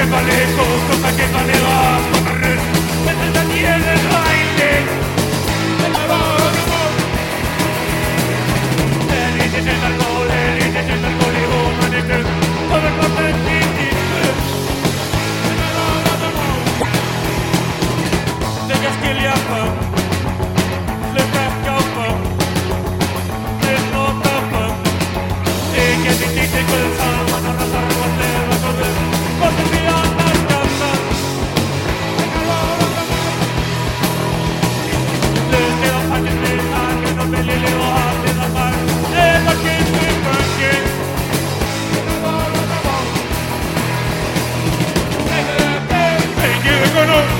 zokak balego, no, no.